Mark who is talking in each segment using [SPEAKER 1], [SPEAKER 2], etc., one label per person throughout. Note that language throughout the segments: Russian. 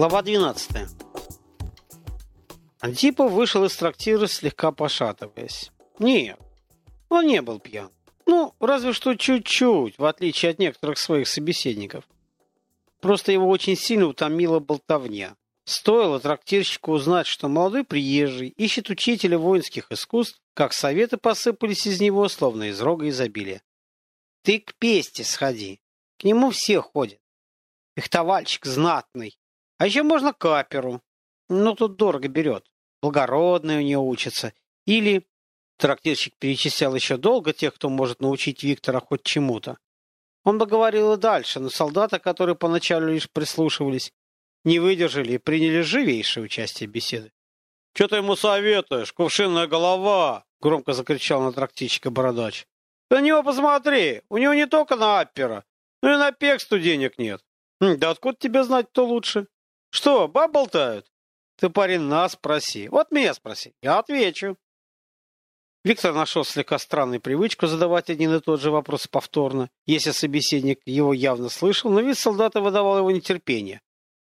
[SPEAKER 1] Глава 12. Антипов вышел из трактира, слегка пошатываясь. Нет, он не был пьян. Ну, разве что чуть-чуть, в отличие от некоторых своих собеседников. Просто его очень сильно утомила болтовня. Стоило трактирщику узнать, что молодой приезжий ищет учителя воинских искусств, как советы посыпались из него, словно из рога изобилия. Ты к песте сходи. К нему все ходят. Фехтовальщик знатный. А еще можно каперу. Ну, тут дорого берет. Благородный у нее учится. Или... Трактирщик перечислял еще долго тех, кто может научить Виктора хоть чему-то. Он бы говорил и дальше, но солдаты, которые поначалу лишь прислушивались, не выдержали и приняли живейшее участие в беседе. — Че ты ему советуешь, кувшинная голова? — громко закричал на трактирщика бородач. — На него посмотри, у него не только на аппера, но и на пексту денег нет. Хм, да откуда тебе знать, кто лучше? Что, баб болтают? Ты, парень, нас спроси. Вот меня спроси. Я отвечу. Виктор нашел слегка странную привычку задавать один и тот же вопрос повторно, если собеседник его явно слышал, но вид солдата выдавал его нетерпение.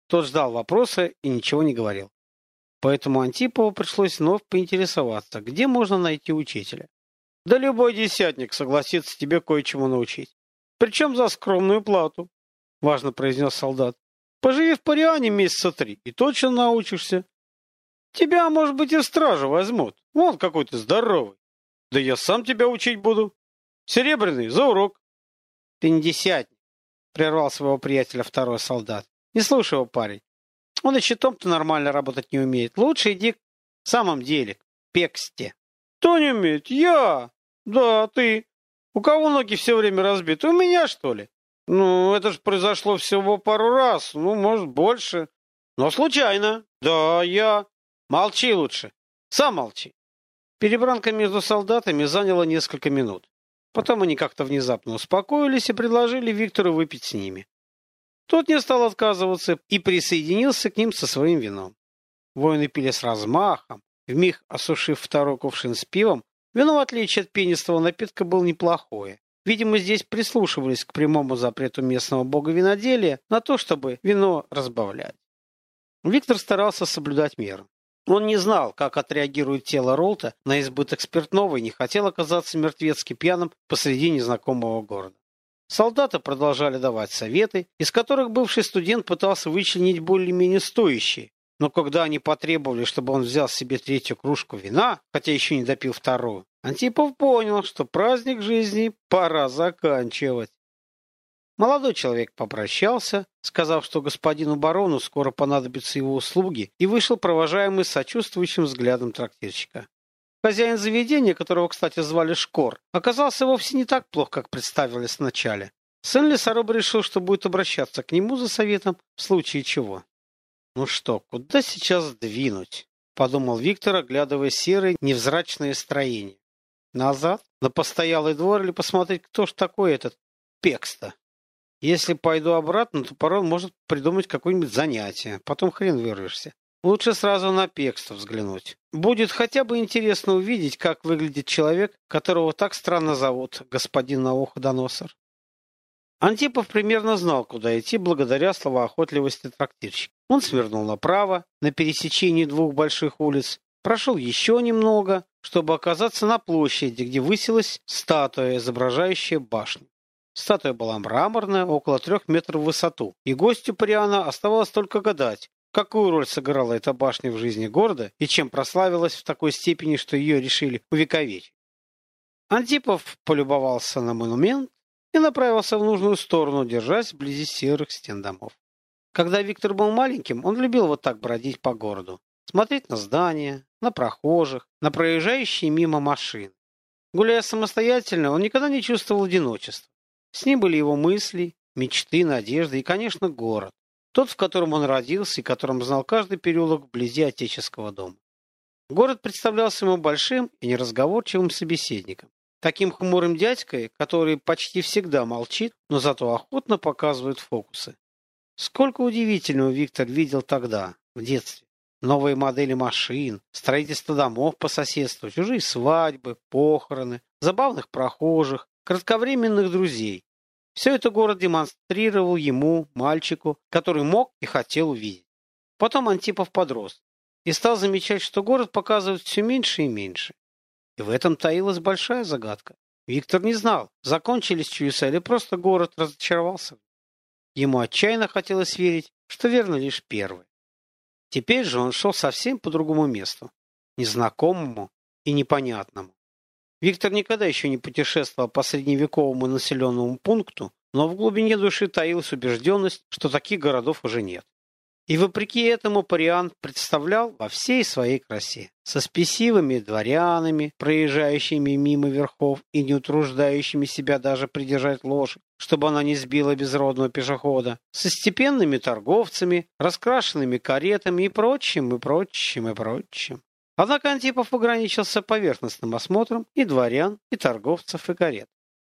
[SPEAKER 1] Тот ждал вопроса и ничего не говорил. Поэтому Антипову пришлось вновь поинтересоваться, где можно найти учителя. Да любой десятник согласится тебе кое-чему научить. Причем за скромную плату, — важно произнес солдат. Поживи в Париане месяца три, и точно научишься. Тебя, может быть, и в стражу возьмут. Вон какой ты здоровый. Да я сам тебя учить буду. Серебряный, за урок. Ты не десятник, прервал своего приятеля второй солдат. Не слушай его, парень. Он и щитом-то нормально работать не умеет. Лучше иди к самом деле, к пексте. Кто не умеет? Я. Да, ты. У кого ноги все время разбиты? У меня, что ли? Ну, это же произошло всего пару раз, ну, может, больше. Но случайно. Да, я. Молчи лучше. Сам молчи. Перебранка между солдатами заняла несколько минут. Потом они как-то внезапно успокоились и предложили Виктору выпить с ними. Тот не стал отказываться и присоединился к ним со своим вином. Воины пили с размахом, вмиг осушив второй кувшин с пивом. Вино, в отличие от пенистого напитка, было неплохое. Видимо, здесь прислушивались к прямому запрету местного бога виноделия на то, чтобы вино разбавлять. Виктор старался соблюдать меру. Он не знал, как отреагирует тело Ролта на избыток спиртного и не хотел оказаться мертвецки пьяным посреди незнакомого города. Солдаты продолжали давать советы, из которых бывший студент пытался вычленить более-менее стоящие, но когда они потребовали, чтобы он взял себе третью кружку вина, хотя еще не допил вторую, Антипов понял, что праздник жизни пора заканчивать. Молодой человек попрощался, сказав, что господину барону скоро понадобятся его услуги, и вышел провожаемый сочувствующим взглядом трактирщика. Хозяин заведения, которого, кстати, звали Шкор, оказался вовсе не так плох, как представилось вначале. Сын лесоруба решил, что будет обращаться к нему за советом в случае чего. «Ну что, куда сейчас двинуть?» — подумал Виктор, оглядывая серое невзрачное строение. Назад? На постоялый двор или посмотреть, кто ж такой этот Пекста? Если пойду обратно, то порой может придумать какое-нибудь занятие. Потом хрен вырвешься. Лучше сразу на Пекста взглянуть. Будет хотя бы интересно увидеть, как выглядит человек, которого так странно зовут господин Навуходоносор. Антипов примерно знал, куда идти благодаря словоохотливости трактирщика. Он свернул направо, на пересечении двух больших улиц, прошел еще немного, чтобы оказаться на площади, где высилась статуя, изображающая башню. Статуя была мраморная, около трех метров в высоту, и гостю Париана оставалось только гадать, какую роль сыграла эта башня в жизни города и чем прославилась в такой степени, что ее решили увековечить. Антипов полюбовался на монумент и направился в нужную сторону, держась вблизи серых стен домов. Когда Виктор был маленьким, он любил вот так бродить по городу, смотреть на здания, на прохожих, на проезжающие мимо машин. Гуляя самостоятельно, он никогда не чувствовал одиночества. С ним были его мысли, мечты, надежды и, конечно, город. Тот, в котором он родился и которым знал каждый переулок вблизи отеческого дома. Город представлялся ему большим и неразговорчивым собеседником. Таким хмурым дядькой, который почти всегда молчит, но зато охотно показывает фокусы. Сколько удивительного Виктор видел тогда, в детстве новые модели машин, строительство домов по соседству, чужие свадьбы, похороны, забавных прохожих, кратковременных друзей. Все это город демонстрировал ему, мальчику, который мог и хотел увидеть. Потом Антипов подрос и стал замечать, что город показывает все меньше и меньше. И в этом таилась большая загадка. Виктор не знал, закончились чудеса или просто город разочаровался. Ему отчаянно хотелось верить, что верно лишь первое. Теперь же он шел совсем по другому месту, незнакомому и непонятному. Виктор никогда еще не путешествовал по средневековому населенному пункту, но в глубине души таилась убежденность, что таких городов уже нет. И вопреки этому Париан представлял во всей своей красе, со спесивыми дворянами, проезжающими мимо верхов и не утруждающими себя даже придержать лошадь, чтобы она не сбила безродного пешехода, со степенными торговцами, раскрашенными каретами и прочим, и прочим, и прочим. Однако Антипов ограничился поверхностным осмотром и дворян, и торговцев, и карет.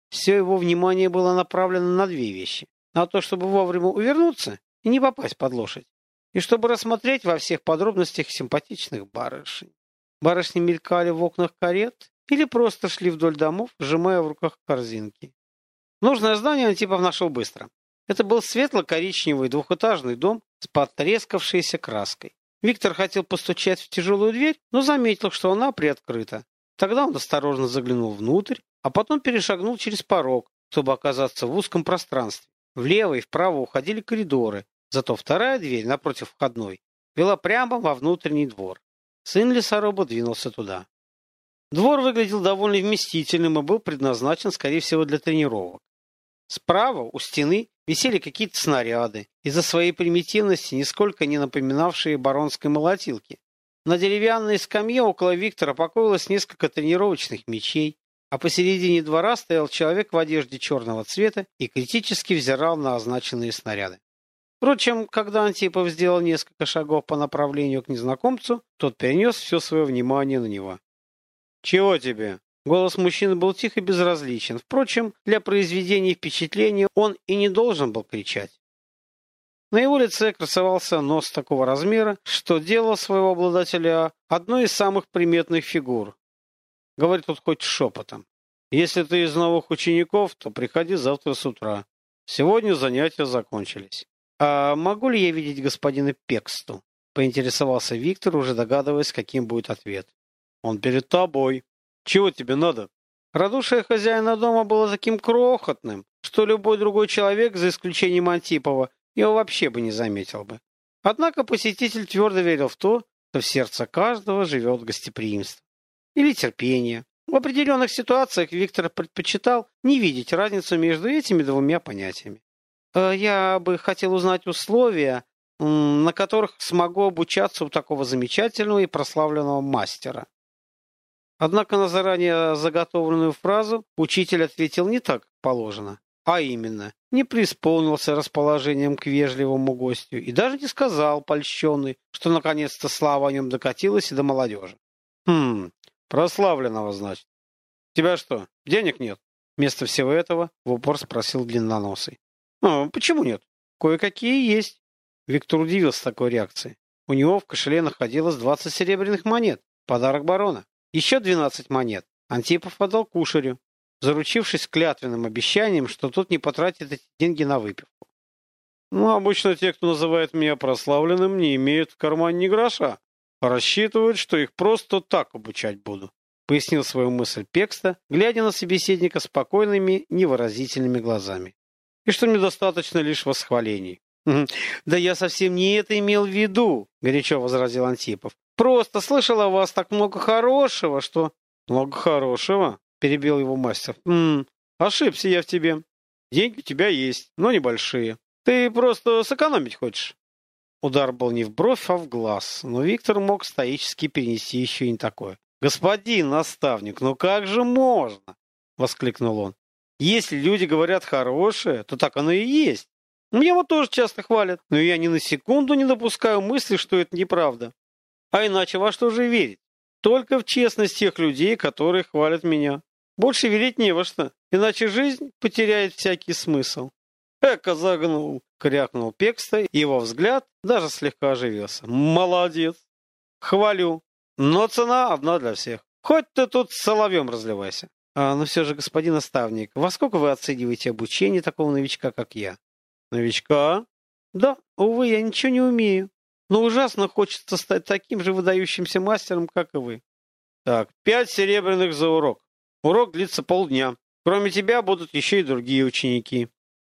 [SPEAKER 1] Все его внимание было направлено на две вещи. На то, чтобы вовремя увернуться и не попасть под лошадь, и чтобы рассмотреть во всех подробностях симпатичных барышень. Барышни мелькали в окнах карет или просто шли вдоль домов, сжимая в руках корзинки. Нужное здание Антипов нашел быстро. Это был светло-коричневый двухэтажный дом с потрескавшейся краской. Виктор хотел постучать в тяжелую дверь, но заметил, что она приоткрыта. Тогда он осторожно заглянул внутрь, а потом перешагнул через порог, чтобы оказаться в узком пространстве. Влево и вправо уходили коридоры, Зато вторая дверь, напротив входной, вела прямо во внутренний двор. Сын лесоруба двинулся туда. Двор выглядел довольно вместительным и был предназначен, скорее всего, для тренировок. Справа, у стены, висели какие-то снаряды, из-за своей примитивности нисколько не напоминавшие баронской молотилки. На деревянной скамье около Виктора покоилось несколько тренировочных мечей, а посередине двора стоял человек в одежде черного цвета и критически взирал на означенные снаряды. Впрочем, когда Антипов сделал несколько шагов по направлению к незнакомцу, тот перенес все свое внимание на него. «Чего тебе?» Голос мужчины был тих и безразличен. Впрочем, для произведения впечатления он и не должен был кричать. На его лице красовался нос такого размера, что делал своего обладателя одной из самых приметных фигур. Говорит тут хоть шепотом. «Если ты из новых учеников, то приходи завтра с утра. Сегодня занятия закончились». «А могу ли я видеть господина Пексту?» — поинтересовался Виктор, уже догадываясь, каким будет ответ. «Он перед тобой. Чего тебе надо?» Радушие хозяина дома было таким крохотным, что любой другой человек, за исключением Антипова, его вообще бы не заметил бы. Однако посетитель твердо верил в то, что в сердце каждого живет гостеприимство. Или терпение. В определенных ситуациях Виктор предпочитал не видеть разницу между этими двумя понятиями. Э, я бы хотел узнать условия, на которых смогу обучаться у такого замечательного и прославленного мастера. Однако на заранее заготовленную фразу учитель ответил не так, положено, а именно, не преисполнился расположением к вежливому гостю и даже не сказал, польщенный, что наконец-то слава о нем докатилась и до молодежи. «Хм, прославленного, значит. тебя что, денег нет?» Вместо всего этого в упор спросил длинноносый. А, почему нет? Кое-какие есть. Виктор удивился такой реакции. У него в кошеле находилось 20 серебряных монет. Подарок барона. Еще 12 монет. Антипов отдал кушарю, заручившись клятвенным обещанием, что тот не потратит эти деньги на выпивку. Ну, обычно те, кто называет меня прославленным, не имеют в кармане ни гроша. Рассчитывают, что их просто так обучать буду. Пояснил свою мысль Пекста, глядя на собеседника спокойными, невыразительными глазами и что мне достаточно лишь восхвалений. «Да я совсем не это имел в виду», — горячо возразил Антипов. «Просто слышал о вас так много хорошего, что...» «Много хорошего?» — перебил его мастер. «М -м, ошибся я в тебе. Деньги у тебя есть, но небольшие. Ты просто сэкономить хочешь». Удар был не в бровь, а в глаз, но Виктор мог стоически перенести еще и не такое. «Господин наставник, ну как же можно?» — воскликнул он. Если люди говорят хорошее, то так оно и есть. Мне вот тоже часто хвалят, но я ни на секунду не допускаю мысли, что это неправда. А иначе во что же верить? Только в честность тех людей, которые хвалят меня. Больше верить не во что, иначе жизнь потеряет всякий смысл. Эка загнул, крякнул Пекста, и его взгляд даже слегка оживился. Молодец. Хвалю. Но цена одна для всех. Хоть ты тут соловьем разливайся. А, но все же, господин наставник, во сколько вы оцениваете обучение такого новичка, как я? Новичка? Да, увы, я ничего не умею. Но ужасно хочется стать таким же выдающимся мастером, как и вы. Так, пять серебряных за урок. Урок длится полдня. Кроме тебя будут еще и другие ученики.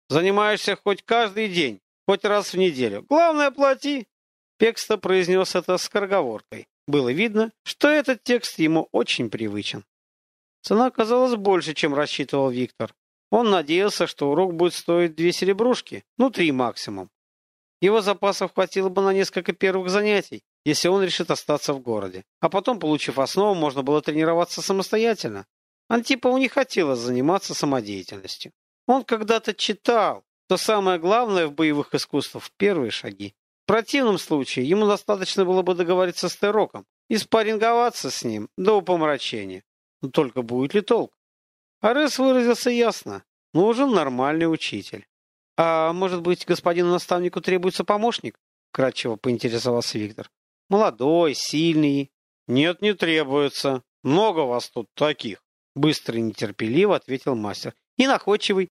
[SPEAKER 1] Занимаешься хоть каждый день, хоть раз в неделю. Главное, плати. Пекста произнес это скороговоркой. Было видно, что этот текст ему очень привычен. Цена оказалась больше, чем рассчитывал Виктор. Он надеялся, что урок будет стоить две серебрушки, ну, три максимум. Его запасов хватило бы на несколько первых занятий, если он решит остаться в городе. А потом, получив основу, можно было тренироваться самостоятельно. Антипову не хотелось заниматься самодеятельностью. Он когда-то читал, что самое главное в боевых искусствах – первые шаги. В противном случае ему достаточно было бы договориться с Тероком и спарринговаться с ним до упомрачения. Но только будет ли толк? Арес выразился ясно. Нужен нормальный учитель. «А может быть, господину наставнику требуется помощник?» Кратчево поинтересовался Виктор. «Молодой, сильный». «Нет, не требуется. Много вас тут таких», — быстро и нетерпеливо ответил мастер. «И находчивый,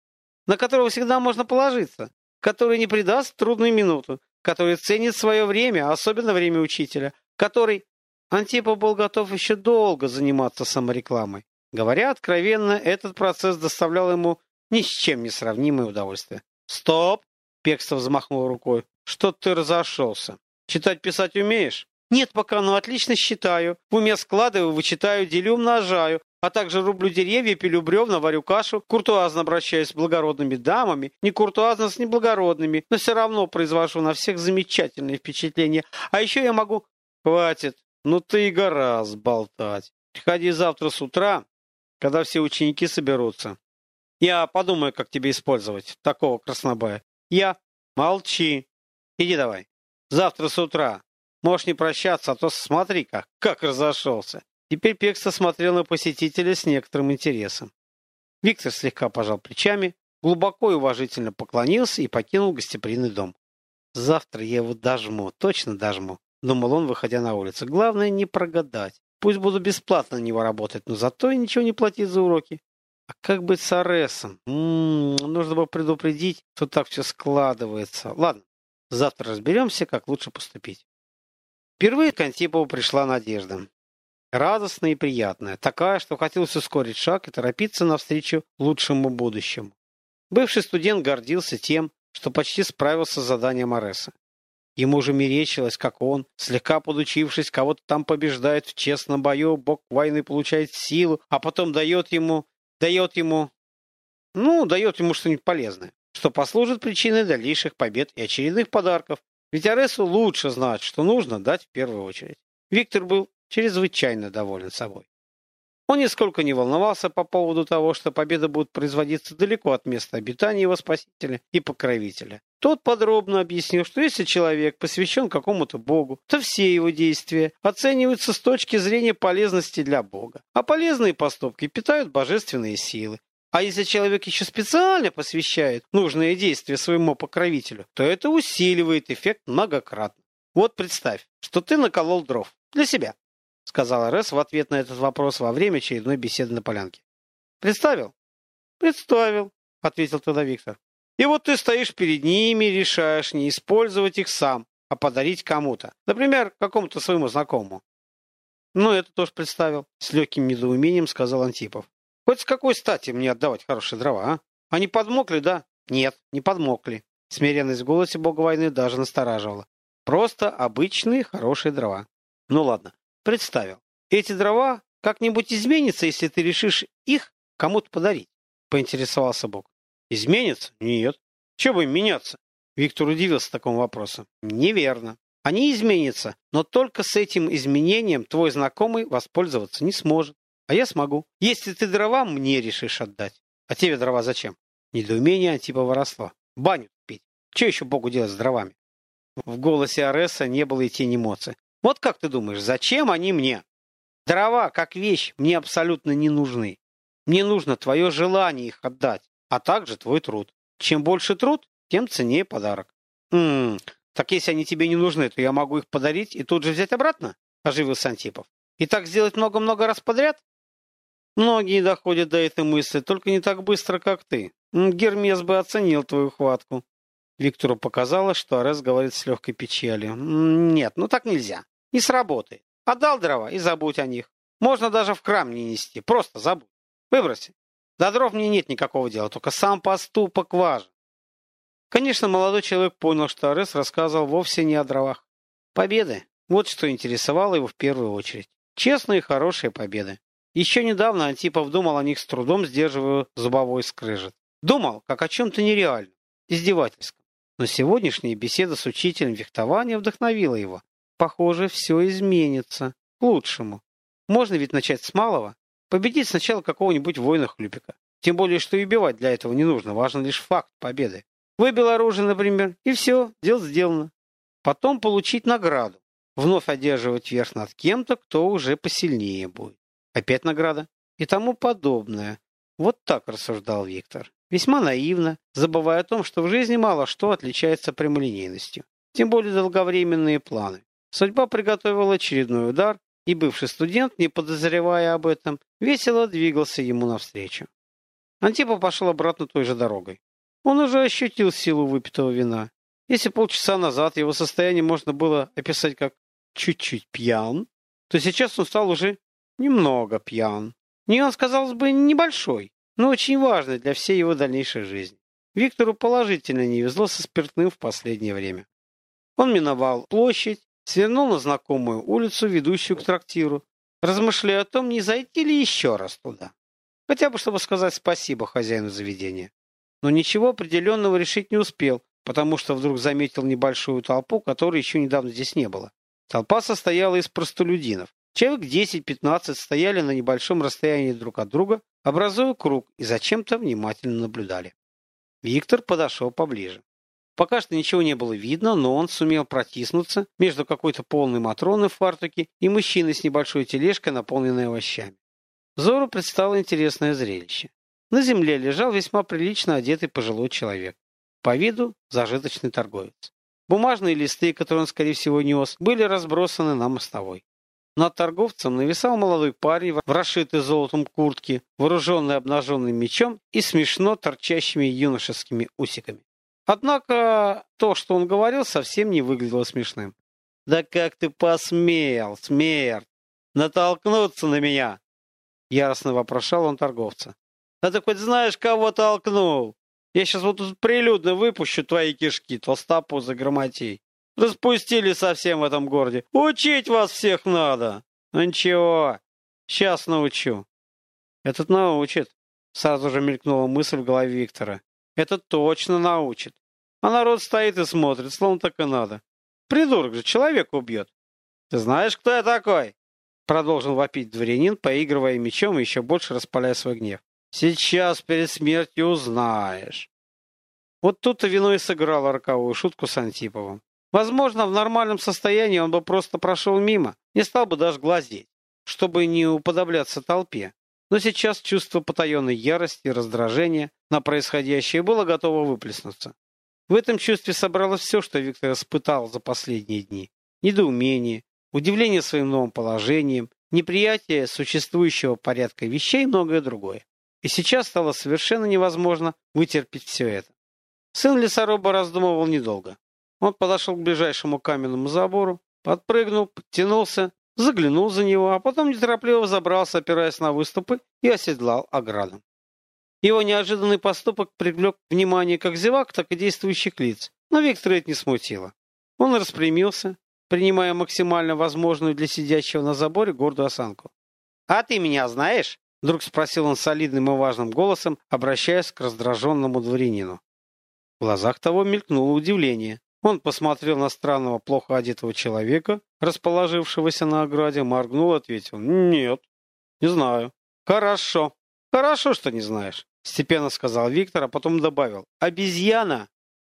[SPEAKER 1] на которого всегда можно положиться, который не предаст трудную минуту, который ценит свое время, особенно время учителя, который... Антипов был готов еще долго заниматься саморекламой. Говоря откровенно, этот процесс доставлял ему ни с чем не сравнимое удовольствие. «Стоп!» — Пекстов взмахнул рукой. «Что ты разошелся? Читать-писать умеешь?» «Нет пока, но отлично считаю. В уме складываю, вычитаю, делю, умножаю, а также рублю деревья, пилю бревна, варю кашу, куртуазно обращаюсь с благородными дамами, не куртуазно с неблагородными, но все равно произвожу на всех замечательные впечатления. А еще я могу...» «Хватит, ну ты и гораздо болтать. Приходи завтра с утра, когда все ученики соберутся. Я подумаю, как тебе использовать такого краснобая. Я... Молчи. Иди давай. Завтра с утра. Можешь не прощаться, а то смотри как, как разошелся. Теперь Пекса смотрел на посетителя с некоторым интересом. Виктор слегка пожал плечами, глубоко и уважительно поклонился и покинул гостеприимный дом. «Завтра я его дожму, точно дожму», — думал он, выходя на улицу. «Главное не прогадать. Пусть буду бесплатно на него работать, но зато и ничего не платить за уроки. А как быть с Аресом? Нужно было предупредить, что так все складывается. Ладно, завтра разберемся, как лучше поступить. Впервые к Антипову пришла надежда. Радостная и приятная. Такая, что хотелось ускорить шаг и торопиться навстречу лучшему будущему. Бывший студент гордился тем, что почти справился с заданием Ареса. Ему же мерещилось, как он, слегка подучившись, кого-то там побеждает в честном бою, бог войны получает силу, а потом дает ему дает ему... Ну, дает ему что-нибудь полезное, что послужит причиной дальнейших побед и очередных подарков. Ведь Аресу лучше знать, что нужно дать в первую очередь. Виктор был чрезвычайно доволен собой. Он нисколько не волновался по поводу того, что победа будет производиться далеко от места обитания его спасителя и покровителя. Тот подробно объяснил, что если человек посвящен какому-то богу, то все его действия оцениваются с точки зрения полезности для бога. А полезные поступки питают божественные силы. А если человек еще специально посвящает нужные действия своему покровителю, то это усиливает эффект многократно. Вот представь, что ты наколол дров для себя. — сказал Рес в ответ на этот вопрос во время очередной беседы на полянке. «Представил?» «Представил», — ответил тогда Виктор. «И вот ты стоишь перед ними решаешь не использовать их сам, а подарить кому-то. Например, какому-то своему знакомому». «Ну, это тоже представил», — с легким недоумением сказал Антипов. «Хоть с какой стати мне отдавать хорошие дрова, а? Они подмокли, да?» «Нет, не подмокли». Смиренность в голосе бога войны даже настораживала. «Просто обычные хорошие дрова». «Ну ладно, представил. Эти дрова как-нибудь изменятся, если ты решишь их кому-то подарить? Поинтересовался Бог. Изменятся? Нет. Чего бы им меняться? Виктор удивился такому вопросу. Неверно. Они изменятся, но только с этим изменением твой знакомый воспользоваться не сможет. А я смогу. Если ты дрова мне решишь отдать. А тебе дрова зачем? Недоумение типа воровства. Баню пить. Что еще Богу делать с дровами? В голосе Ареса не было и тени эмоций. Вот как ты думаешь, зачем они мне? Дрова, как вещь, мне абсолютно не нужны. Мне нужно твое желание их отдать, а также твой труд. Чем больше труд, тем ценнее подарок. Ммм, так если они тебе не нужны, то я могу их подарить и тут же взять обратно? Оживился Антипов. И так сделать много-много раз подряд? Многие доходят до этой мысли, только не так быстро, как ты. Гермес бы оценил твою хватку. Виктору показалось, что Арес говорит с легкой печалью. «Нет, ну так нельзя. Не сработает. Отдал дрова и забудь о них. Можно даже в храм не нести. Просто забудь. Выброси. До дров мне нет никакого дела, только сам поступок важен. Конечно, молодой человек понял, что Арес рассказывал вовсе не о дровах. Победы. Вот что интересовало его в первую очередь. Честные и хорошие победы. Еще недавно Антипов думал о них с трудом, сдерживая зубовой скрежет. Думал, как о чем-то нереальном, издевательском. Но сегодняшняя беседа с учителем фехтования вдохновила его. Похоже, все изменится. К лучшему. Можно ведь начать с малого. Победить сначала какого-нибудь воина-хлюпика. Тем более, что и убивать для этого не нужно. Важен лишь факт победы. Выбил оружие, например, и все, дело сделано. Потом получить награду. Вновь одерживать верх над кем-то, кто уже посильнее будет. Опять награда. И тому подобное. Вот так рассуждал Виктор. Весьма наивно, забывая о том, что в жизни мало что отличается прямолинейностью. Тем более долговременные планы. Судьба приготовила очередной удар, и бывший студент, не подозревая об этом, весело двигался ему навстречу. Антипа пошел обратно той же дорогой. Он уже ощутил силу выпитого вина. Если полчаса назад его состояние можно было описать как чуть-чуть пьян, то сейчас он стал уже немного пьян. Нюанс, казалось бы, небольшой, но очень важный для всей его дальнейшей жизни. Виктору положительно не везло со спиртным в последнее время. Он миновал площадь, свернул на знакомую улицу, ведущую к трактиру, размышляя о том, не зайти ли еще раз туда. Хотя бы, чтобы сказать спасибо хозяину заведения но ничего определенного решить не успел, потому что вдруг заметил небольшую толпу, которой еще недавно здесь не было. Толпа состояла из простолюдинов. Человек 10-15 стояли на небольшом расстоянии друг от друга, образуя круг, и зачем-то внимательно наблюдали. Виктор подошел поближе. Пока что ничего не было видно, но он сумел протиснуться между какой-то полной Матроной в фартуке и мужчиной с небольшой тележкой, наполненной овощами. Взору предстало интересное зрелище. На земле лежал весьма прилично одетый пожилой человек. По виду зажиточный торговец. Бумажные листы, которые он, скорее всего, нес, были разбросаны на мостовой. Над торговцем нависал молодой парень в расшитой золотом куртке, вооруженный обнаженным мечом и смешно торчащими юношескими усиками. Однако то, что он говорил, совсем не выглядело смешным. «Да как ты посмел, смерть, натолкнуться на меня?» Яростно вопрошал он торговца. А ты хоть знаешь, кого толкнул? Я сейчас вот тут прилюдно выпущу твои кишки, толстопузы громотей. Распустили совсем в этом городе. Учить вас всех надо. Ну ничего, сейчас научу. Этот научит. Сразу же мелькнула мысль в голове Виктора. Этот точно научит. А народ стоит и смотрит, словно так и надо. Придурок же, человек убьет. Ты знаешь, кто я такой? Продолжил вопить дворянин, поигрывая мечом и еще больше распаляя свой гнев. Сейчас перед смертью узнаешь. Вот тут-то вино и сыграло роковую шутку с Антиповым. Возможно, в нормальном состоянии он бы просто прошел мимо, не стал бы даже глазеть, чтобы не уподобляться толпе. Но сейчас чувство потаенной ярости и раздражения на происходящее было готово выплеснуться. В этом чувстве собралось все, что Виктор испытал за последние дни. Недоумение, удивление своим новым положением, неприятие существующего порядка вещей и многое другое. И сейчас стало совершенно невозможно вытерпеть все это. Сын лесоруба раздумывал недолго. Он подошел к ближайшему каменному забору, подпрыгнул, подтянулся, заглянул за него, а потом неторопливо забрался, опираясь на выступы, и оседлал ограду. Его неожиданный поступок привлек внимание как зевак, так и действующих лиц, но Виктора это не смутило. Он распрямился, принимая максимально возможную для сидящего на заборе гордую осанку. «А ты меня знаешь?» Вдруг спросил он солидным и важным голосом, обращаясь к раздраженному дворянину. В глазах того мелькнуло удивление. Он посмотрел на странного, плохо одетого человека, расположившегося на ограде, моргнул и ответил. «Нет, не знаю». «Хорошо. Хорошо, что не знаешь», — степенно сказал Виктор, а потом добавил. «Обезьяна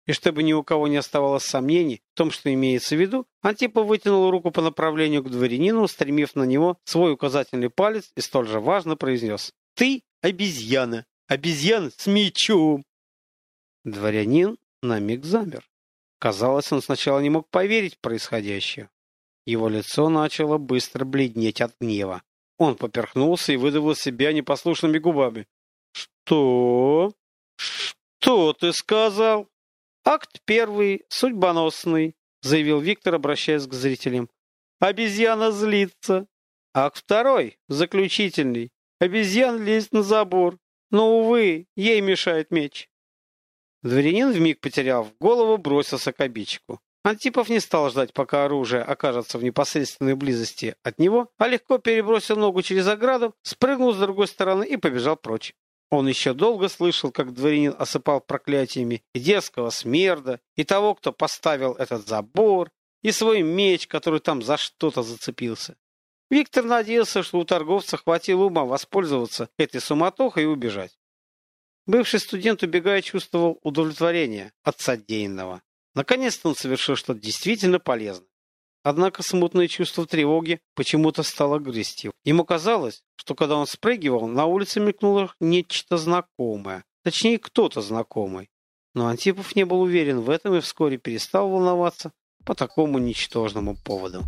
[SPEAKER 1] и чтобы ни у кого не оставалось сомнений в том, что имеется в виду, Антипа вытянул руку по направлению к дворянину, устремив на него свой указательный палец и столь же важно произнес «Ты обезьяна! Обезьяна с мечом!» Дворянин на миг замер. Казалось, он сначала не мог поверить в происходящее. Его лицо начало быстро бледнеть от гнева. Он поперхнулся и выдавил себя непослушными губами. «Что? Что ты сказал?» Акт первый, судьбоносный, заявил Виктор, обращаясь к зрителям. Обезьяна злится. Акт второй, заключительный. Обезьян лезет на забор. Но, увы, ей мешает меч. Дворянин, вмиг потеряв голову, бросился к обидчику. Антипов не стал ждать, пока оружие окажется в непосредственной близости от него, а легко перебросил ногу через ограду, спрыгнул с другой стороны и побежал прочь. Он еще долго слышал, как дворянин осыпал проклятиями и дерзкого смерда, и того, кто поставил этот забор, и свой меч, который там за что-то зацепился. Виктор надеялся, что у торговца хватило ума воспользоваться этой суматохой и убежать. Бывший студент, убегая, чувствовал удовлетворение от содеянного. Наконец-то он совершил что-то действительно полезное. Однако смутное чувство тревоги почему-то стало грызть его. Ему казалось, что когда он спрыгивал, на улице мелькнуло нечто знакомое. Точнее, кто-то знакомый. Но Антипов не был уверен в этом и вскоре перестал волноваться по такому ничтожному поводу.